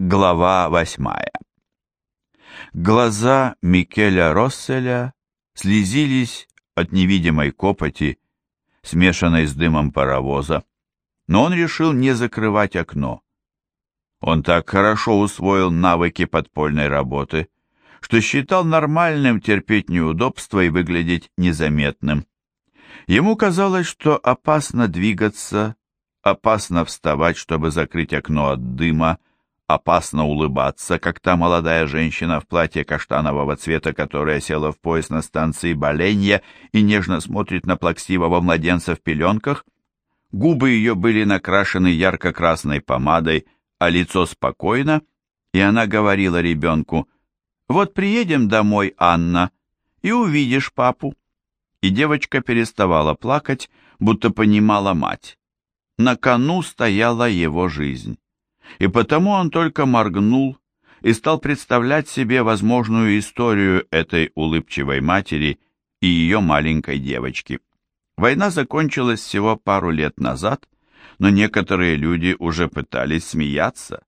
Глава восьмая Глаза Микеля Росселя слезились от невидимой копоти, смешанной с дымом паровоза, но он решил не закрывать окно. Он так хорошо усвоил навыки подпольной работы, что считал нормальным терпеть неудобства и выглядеть незаметным. Ему казалось, что опасно двигаться, опасно вставать, чтобы закрыть окно от дыма, опасно улыбаться, как та молодая женщина в платье каштанового цвета, которая села в поезд на станции Боленья и нежно смотрит на плаксивого младенца в пеленках. Губы ее были накрашены ярко-красной помадой, а лицо спокойно, и она говорила ребенку, «Вот приедем домой, Анна, и увидишь папу». И девочка переставала плакать, будто понимала мать. На кону стояла его жизнь и потому он только моргнул и стал представлять себе возможную историю этой улыбчивой матери и ее маленькой девочки. Война закончилась всего пару лет назад, но некоторые люди уже пытались смеяться.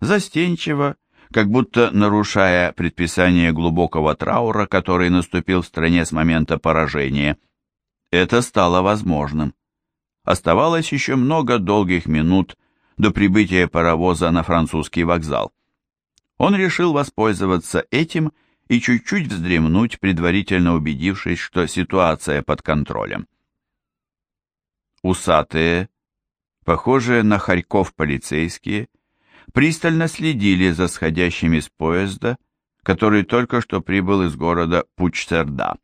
Застенчиво, как будто нарушая предписание глубокого траура, который наступил в стране с момента поражения. Это стало возможным. Оставалось еще много долгих минут, до прибытия паровоза на французский вокзал. Он решил воспользоваться этим и чуть-чуть вздремнуть, предварительно убедившись, что ситуация под контролем. Усатые, похожие на хорьков полицейские, пристально следили за сходящими с поезда, который только что прибыл из города Пучсерда.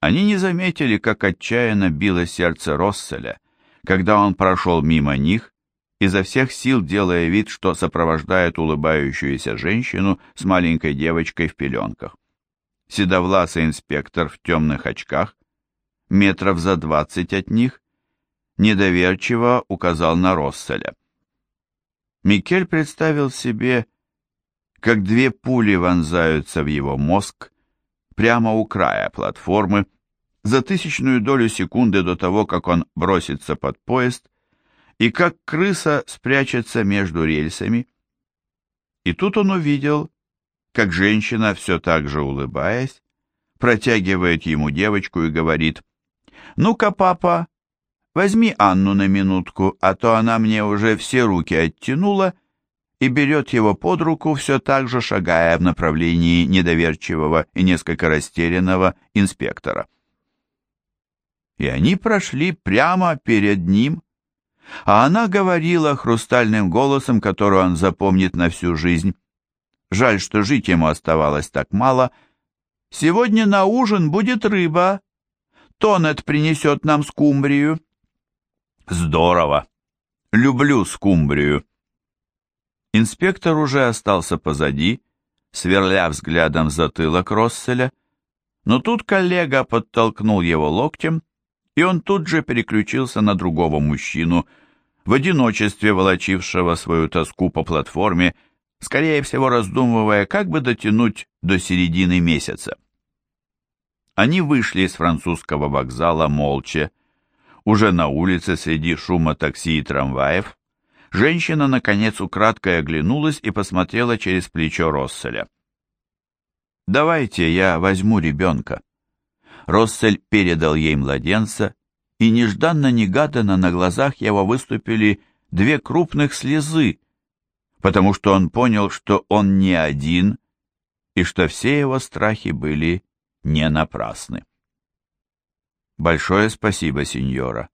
Они не заметили, как отчаянно било сердце Росселя, когда он прошел мимо них изо всех сил делая вид, что сопровождает улыбающуюся женщину с маленькой девочкой в пеленках. Седовласый инспектор в темных очках, метров за двадцать от них, недоверчиво указал на Росселя. Микель представил себе, как две пули вонзаются в его мозг прямо у края платформы, за тысячную долю секунды до того, как он бросится под поезд и как крыса спрячется между рельсами. И тут он увидел, как женщина, все так же улыбаясь, протягивает ему девочку и говорит, «Ну-ка, папа, возьми Анну на минутку, а то она мне уже все руки оттянула», и берет его под руку, все так же шагая в направлении недоверчивого и несколько растерянного инспектора. И они прошли прямо перед ним, а она говорила хрустальным голосом, который он запомнит на всю жизнь. Жаль, что жить ему оставалось так мало. «Сегодня на ужин будет рыба. Тонет принесет нам скумбрию». «Здорово! Люблю скумбрию». Инспектор уже остался позади, сверля взглядом затылок Росселя, но тут коллега подтолкнул его локтем, и он тут же переключился на другого мужчину, в одиночестве волочившего свою тоску по платформе, скорее всего раздумывая, как бы дотянуть до середины месяца. Они вышли из французского вокзала молча. Уже на улице среди шума такси и трамваев женщина, наконец, украдкой оглянулась и посмотрела через плечо Росселя. «Давайте я возьму ребенка». Россель передал ей младенца, и нежданно-негаданно на глазах его выступили две крупных слезы, потому что он понял, что он не один, и что все его страхи были не напрасны. Большое спасибо, сеньора.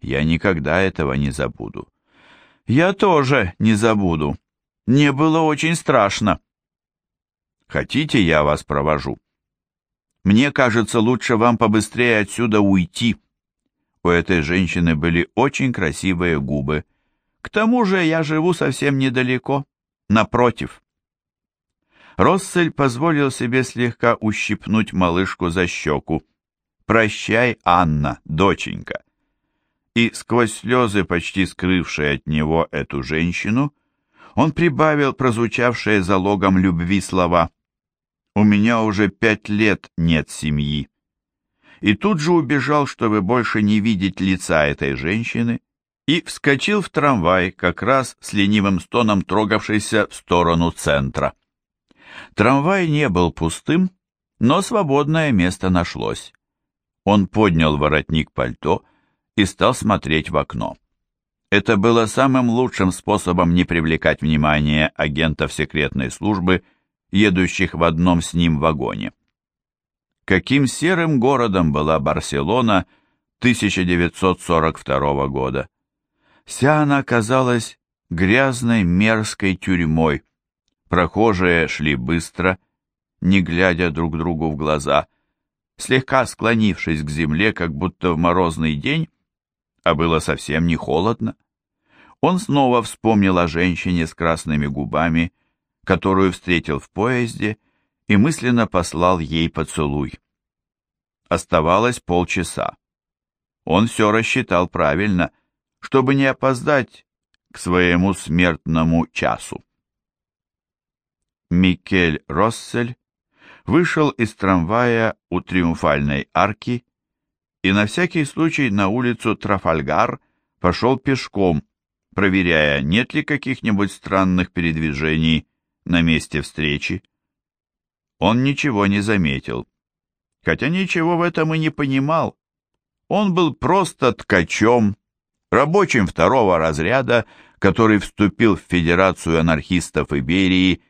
Я никогда этого не забуду. Я тоже не забуду. Мне было очень страшно. Хотите, я вас провожу? Мне кажется, лучше вам побыстрее отсюда уйти. У этой женщины были очень красивые губы. К тому же я живу совсем недалеко, напротив. Россель позволил себе слегка ущипнуть малышку за щеку. «Прощай, Анна, доченька!» И сквозь слезы, почти скрывшие от него эту женщину, он прибавил прозвучавшие залогом любви слова у меня уже пять лет нет семьи. И тут же убежал, чтобы больше не видеть лица этой женщины и вскочил в трамвай, как раз с ленивым стоном трогавшийся в сторону центра. Трамвай не был пустым, но свободное место нашлось. Он поднял воротник пальто и стал смотреть в окно. Это было самым лучшим способом не привлекать внимание агентов секретной службы, едущих в одном с ним вагоне. Каким серым городом была Барселона 1942 года. Вся она казалась грязной мерзкой тюрьмой. Прохожие шли быстро, не глядя друг другу в глаза, слегка склонившись к земле, как будто в морозный день, а было совсем не холодно. Он снова вспомнил о женщине с красными губами, которую встретил в поезде, и мысленно послал ей поцелуй. Оставалось полчаса. Он все рассчитал правильно, чтобы не опоздать к своему смертному часу. Микель Россель вышел из трамвая у Триумфальной арки и на всякий случай на улицу Трафальгар пошел пешком, проверяя, нет ли каких-нибудь странных передвижений на месте встречи. Он ничего не заметил, хотя ничего в этом и не понимал. Он был просто ткачом, рабочим второго разряда, который вступил в Федерацию анархистов Иберии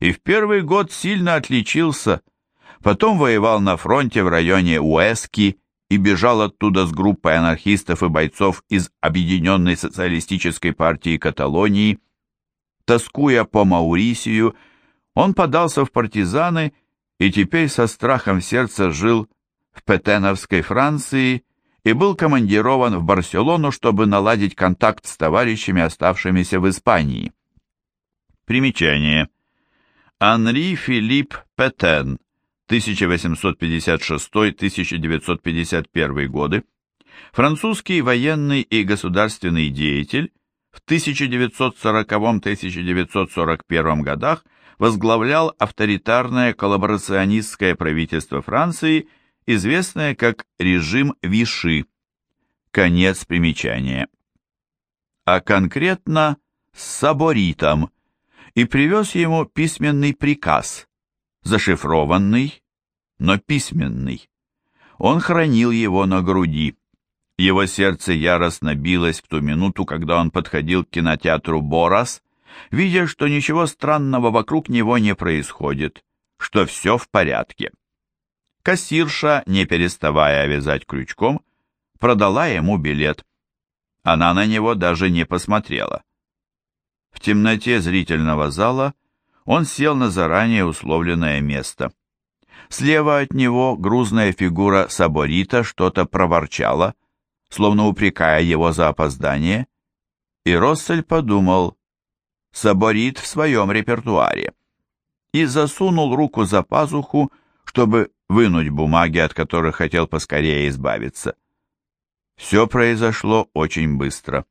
и в первый год сильно отличился, потом воевал на фронте в районе Уэски и бежал оттуда с группой анархистов и бойцов из Объединенной социалистической партии Каталонии. Тоскуя по Маурисию, он подался в партизаны и теперь со страхом в сердце жил в Петеновской Франции и был командирован в Барселону, чтобы наладить контакт с товарищами, оставшимися в Испании. Примечание. Анри Филипп Петен, 1856-1951 годы, французский военный и государственный деятель, в 1940-1941 годах возглавлял авторитарное коллаборационистское правительство Франции, известное как режим Виши. Конец примечания. А конкретно с Саборитом, и привез ему письменный приказ, зашифрованный, но письменный. Он хранил его на груди. Его сердце яростно билось в ту минуту, когда он подходил к кинотеатру «Борас», видя, что ничего странного вокруг него не происходит, что все в порядке. Кассирша, не переставая вязать крючком, продала ему билет. Она на него даже не посмотрела. В темноте зрительного зала он сел на заранее условленное место. Слева от него грузная фигура Саборита что-то проворчала, словно упрекая его за опоздание, и Россель подумал, Саборит в своем репертуаре, и засунул руку за пазуху, чтобы вынуть бумаги, от которых хотел поскорее избавиться. Все произошло очень быстро.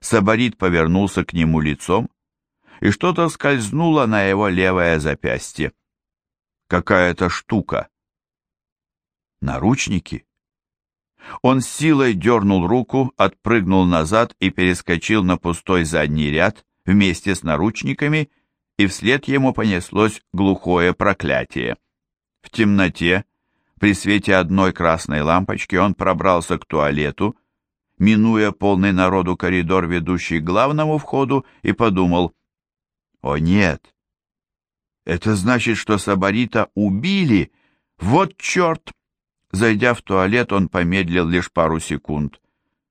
Сабарит повернулся к нему лицом, и что-то скользнуло на его левое запястье. Какая-то штука. Наручники? Он силой дернул руку, отпрыгнул назад и перескочил на пустой задний ряд вместе с наручниками, и вслед ему понеслось глухое проклятие. В темноте, при свете одной красной лампочки, он пробрался к туалету, минуя полный народу коридор, ведущий к главному входу, и подумал, «О нет! Это значит, что Сабарита убили! Вот черт!» Зайдя в туалет, он помедлил лишь пару секунд.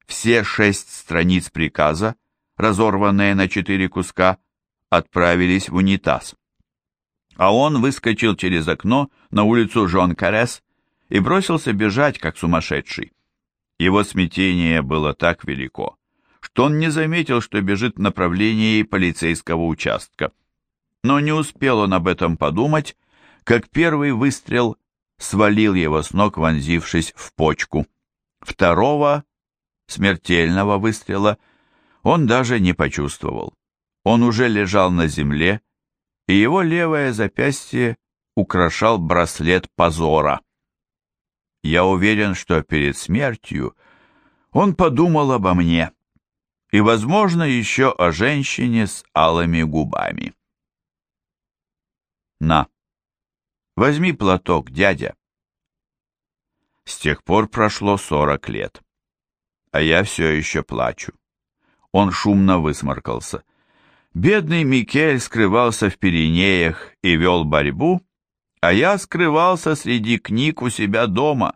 Все шесть страниц приказа, разорванные на четыре куска, отправились в унитаз. А он выскочил через окно на улицу Жон Карес и бросился бежать, как сумасшедший. Его смятение было так велико, что он не заметил, что бежит в направлении полицейского участка. Но не успел он об этом подумать, как первый выстрел свалил его с ног, вонзившись в почку. Второго, смертельного выстрела, он даже не почувствовал. Он уже лежал на земле, и его левое запястье украшал браслет позора. Я уверен, что перед смертью он подумал обо мне. и, возможно, еще о женщине с алыми губами. На, возьми платок, дядя. С тех пор прошло сорок лет, а я все еще плачу. Он шумно высморкался. Бедный Микель скрывался в Пиренеях и вел борьбу, а я скрывался среди книг у себя дома.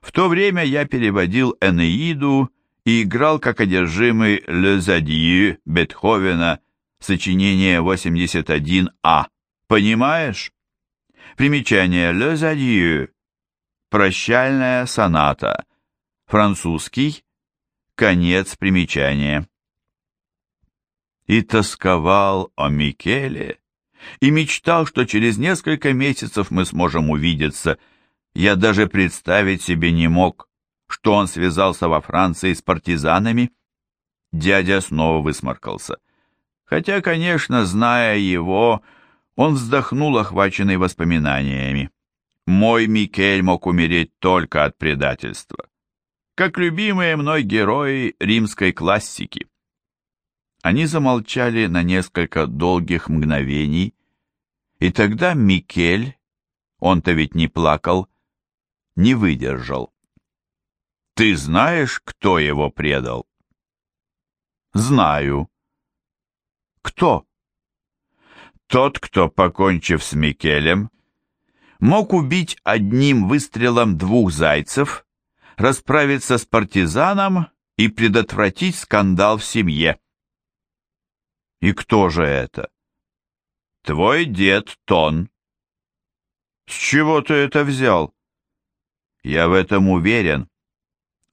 В то время я переводил Энеиду и играл как одержимый «Le Zadie» Бетховена, сочинение 81А. Понимаешь? Примечание «Le Zadie» – прощальная соната, французский, конец примечания. И тосковал о Микеле, и мечтал, что через несколько месяцев мы сможем увидеться. Я даже представить себе не мог, что он связался во Франции с партизанами. Дядя снова высморкался. Хотя, конечно, зная его, он вздохнул, охваченный воспоминаниями. Мой Микель мог умереть только от предательства, как любимые мной герои римской классики. Они замолчали на несколько долгих мгновений, и тогда Микель, он-то ведь не плакал, не выдержал. «Ты знаешь, кто его предал?» «Знаю». «Кто?» «Тот, кто, покончив с Микелем, мог убить одним выстрелом двух зайцев, расправиться с партизаном и предотвратить скандал в семье». И кто же это? Твой дед Тон. С чего ты это взял? Я в этом уверен.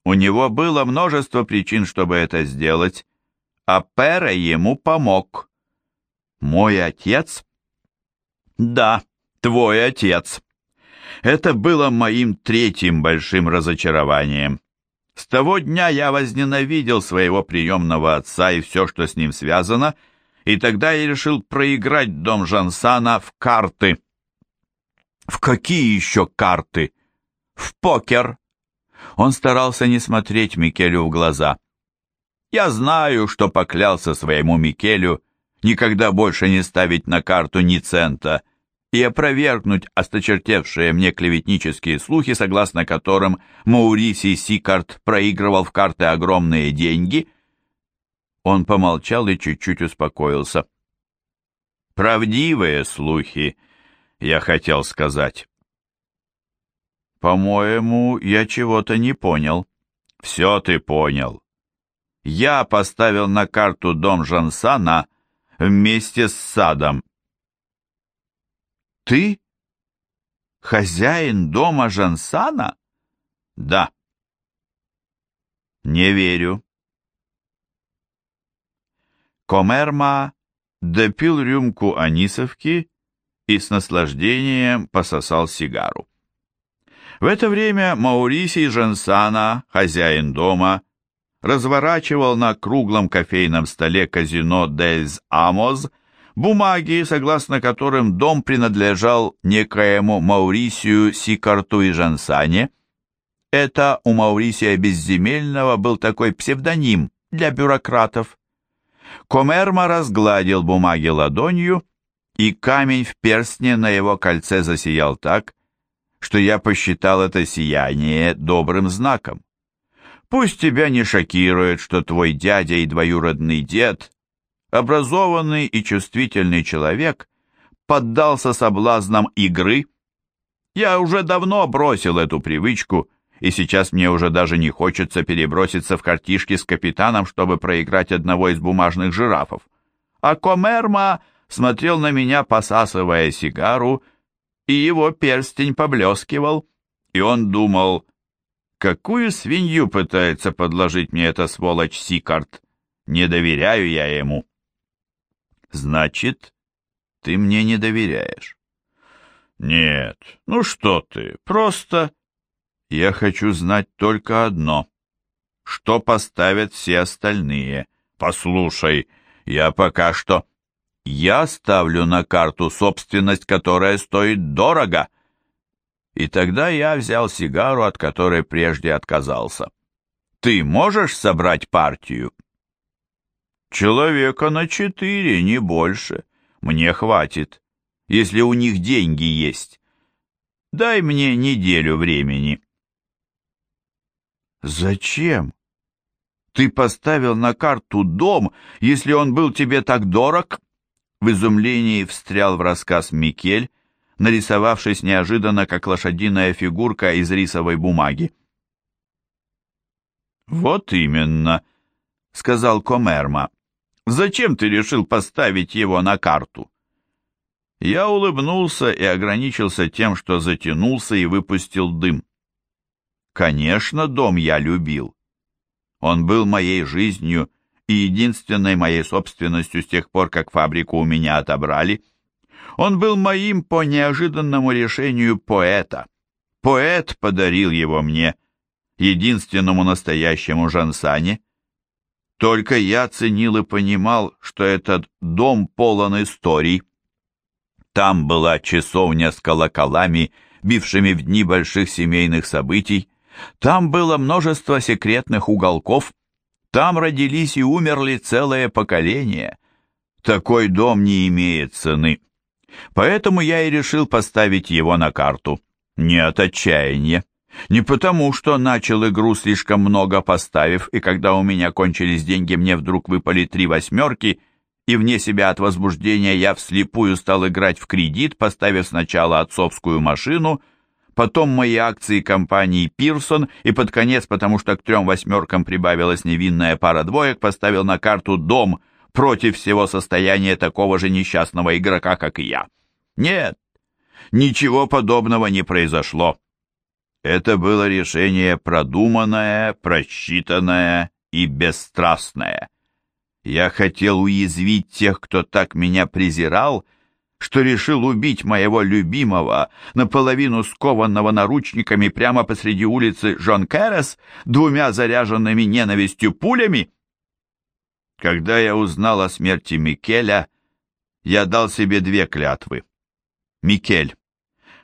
У него было множество причин, чтобы это сделать, а Пера ему помог. Мой отец? Да, твой отец. Это было моим третьим большим разочарованием. С того дня я возненавидел своего приемного отца и все, что с ним связано, — и тогда я решил проиграть дом Жансана в карты. В какие еще карты? В покер. Он старался не смотреть Микелю в глаза. Я знаю, что поклялся своему Микелю никогда больше не ставить на карту ни цента и опровергнуть осточертевшие мне клеветнические слухи, согласно которым Маурисий Сикарт проигрывал в карты огромные деньги — он помолчал и чуть-чуть успокоился. «Правдивые слухи, я хотел сказать». «По-моему, я чего-то не понял». «Все ты понял. Я поставил на карту дом Жансана вместе с садом». «Ты? Хозяин дома Жансана?» «Да». «Не верю». Комерма допил рюмку анисовки и с наслаждением пососал сигару. В это время Маурисий Жансана, хозяин дома, разворачивал на круглом кофейном столе казино Дельз Амоз бумаги, согласно которым дом принадлежал некоему Маурисию Сикарту и Жансане. Это у Маурисия Безземельного был такой псевдоним для бюрократов. Комерма разгладил бумаги ладонью, и камень в перстне на его кольце засиял так, что я посчитал это сияние добрым знаком. Пусть тебя не шокирует, что твой дядя и двоюродный дед, образованный и чувствительный человек, поддался соблазнам игры. Я уже давно бросил эту привычку и сейчас мне уже даже не хочется переброситься в картишки с капитаном, чтобы проиграть одного из бумажных жирафов. А Комерма смотрел на меня, посасывая сигару, и его перстень поблескивал, и он думал, какую свинью пытается подложить мне эта сволочь Сикарт. Не доверяю я ему. Значит, ты мне не доверяешь. Нет, ну что ты, просто... Я хочу знать только одно. Что поставят все остальные? Послушай, я пока что... Я ставлю на карту собственность, которая стоит дорого. И тогда я взял сигару, от которой прежде отказался. Ты можешь собрать партию? Человека на четыре, не больше. Мне хватит, если у них деньги есть. Дай мне неделю времени. Зачем? Ты поставил на карту дом, если он был тебе так дорог? В изумлении встрял в рассказ Микель, нарисовавшись неожиданно, как лошадиная фигурка из рисовой бумаги. «Вот именно», — сказал Комерма. «Зачем ты решил поставить его на карту?» Я улыбнулся и ограничился тем, что затянулся и выпустил дым. Конечно, дом я любил. Он был моей жизнью и единственной моей собственностью с тех пор, как фабрику у меня отобрали. Он был моим по неожиданному решению поэта. Поэт подарил его мне, единственному настоящему Жансане. Только я ценил и понимал, что этот дом полон историй. Там была часовня с колоколами, бившими в дни больших семейных событий. Там было множество секретных уголков. Там родились и умерли целые поколения. Такой дом не имеет цены. Поэтому я и решил поставить его на карту. Не от отчаяния. Не потому, что начал игру слишком много поставив, и когда у меня кончились деньги, мне вдруг выпали три восьмерки, и вне себя от возбуждения я вслепую стал играть в кредит, поставив сначала отцовскую машину, потом мои акции компании «Пирсон», и под конец, потому что к трем восьмеркам прибавилась невинная пара двоек, поставил на карту дом против всего состояния такого же несчастного игрока, как и я. Нет, ничего подобного не произошло. Это было решение продуманное, просчитанное и бесстрастное. Я хотел уязвить тех, кто так меня презирал, что решил убить моего любимого, наполовину скованного наручниками прямо посреди улицы Жон Керес двумя заряженными ненавистью пулями. Когда я узнал о смерти Микеля, я дал себе две клятвы. Микель.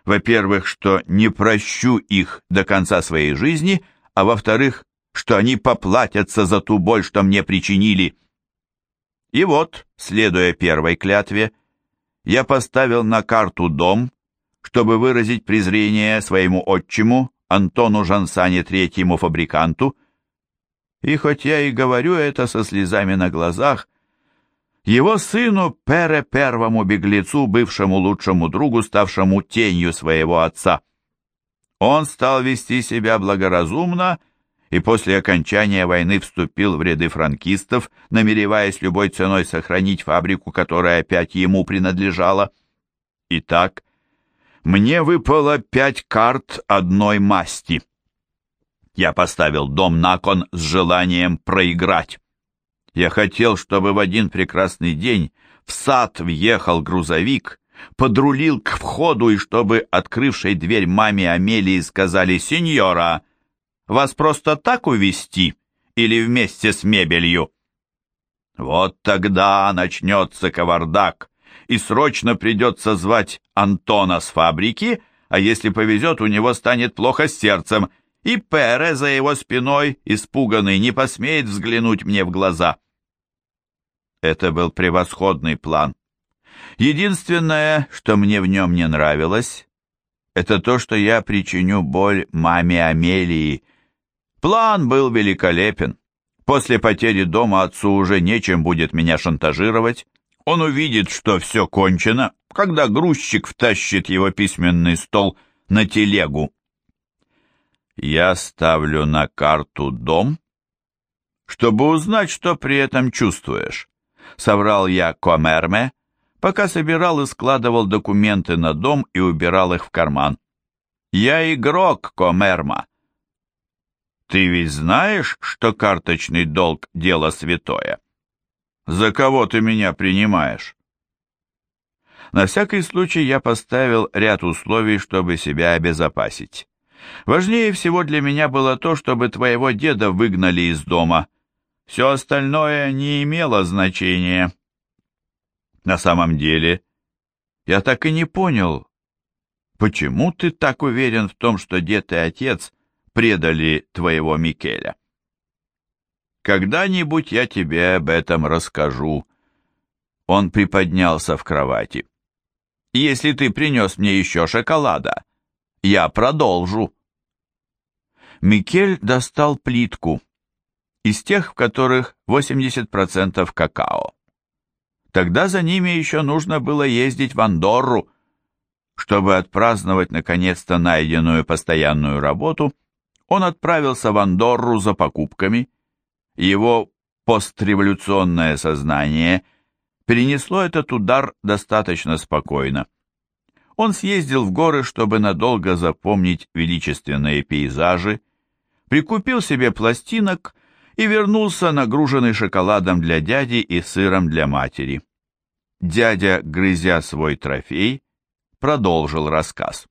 Во-первых, что не прощу их до конца своей жизни, а во-вторых, что они поплатятся за ту боль, что мне причинили. И вот, следуя первой клятве, я поставил на карту дом, чтобы выразить презрение своему отчиму, Антону Жансане третьему фабриканту, и хоть я и говорю это со слезами на глазах, его сыну Пере первому беглецу, бывшему лучшему другу, ставшему тенью своего отца. Он стал вести себя благоразумно и после окончания войны вступил в ряды франкистов, намереваясь любой ценой сохранить фабрику, которая опять ему принадлежала. Итак, мне выпало пять карт одной масти. Я поставил дом на кон с желанием проиграть. Я хотел, чтобы в один прекрасный день в сад въехал грузовик, подрулил к входу, и чтобы открывшей дверь маме Амелии сказали «Сеньора, вас просто так увезти или вместе с мебелью?» Вот тогда начнется кавардак, и срочно придется звать Антона с фабрики, а если повезет, у него станет плохо с сердцем, и Пере за его спиной, испуганный, не посмеет взглянуть мне в глаза. Это был превосходный план. Единственное, что мне в нем не нравилось, это то, что я причиню боль маме Амелии. План был великолепен. После потери дома отцу уже нечем будет меня шантажировать. Он увидит, что все кончено, когда грузчик втащит его письменный стол на телегу. Я ставлю на карту дом, чтобы узнать, что при этом чувствуешь соврал я Комерме, пока собирал и складывал документы на дом и убирал их в карман. Я игрок, Комерма. Ты ведь знаешь, что карточный долг — дело святое? За кого ты меня принимаешь? На всякий случай я поставил ряд условий, чтобы себя обезопасить. Важнее всего для меня было то, чтобы твоего деда выгнали из дома, все остальное не имело значения. На самом деле, я так и не понял, почему ты так уверен в том, что дед и отец предали твоего Микеля? Когда-нибудь я тебе об этом расскажу. Он приподнялся в кровати. Если ты принес мне еще шоколада, я продолжу. Микель достал плитку, из тех, в которых 80% какао. Тогда за ними еще нужно было ездить в Андорру, чтобы отпраздновать наконец-то найденную постоянную работу, он отправился в Андорру за покупками. Его постреволюционное сознание перенесло этот удар достаточно спокойно. Он съездил в горы, чтобы надолго запомнить величественные пейзажи, прикупил себе пластинок и вернулся нагруженный шоколадом для дяди и сыром для матери. Дядя, грызя свой трофей, продолжил рассказ.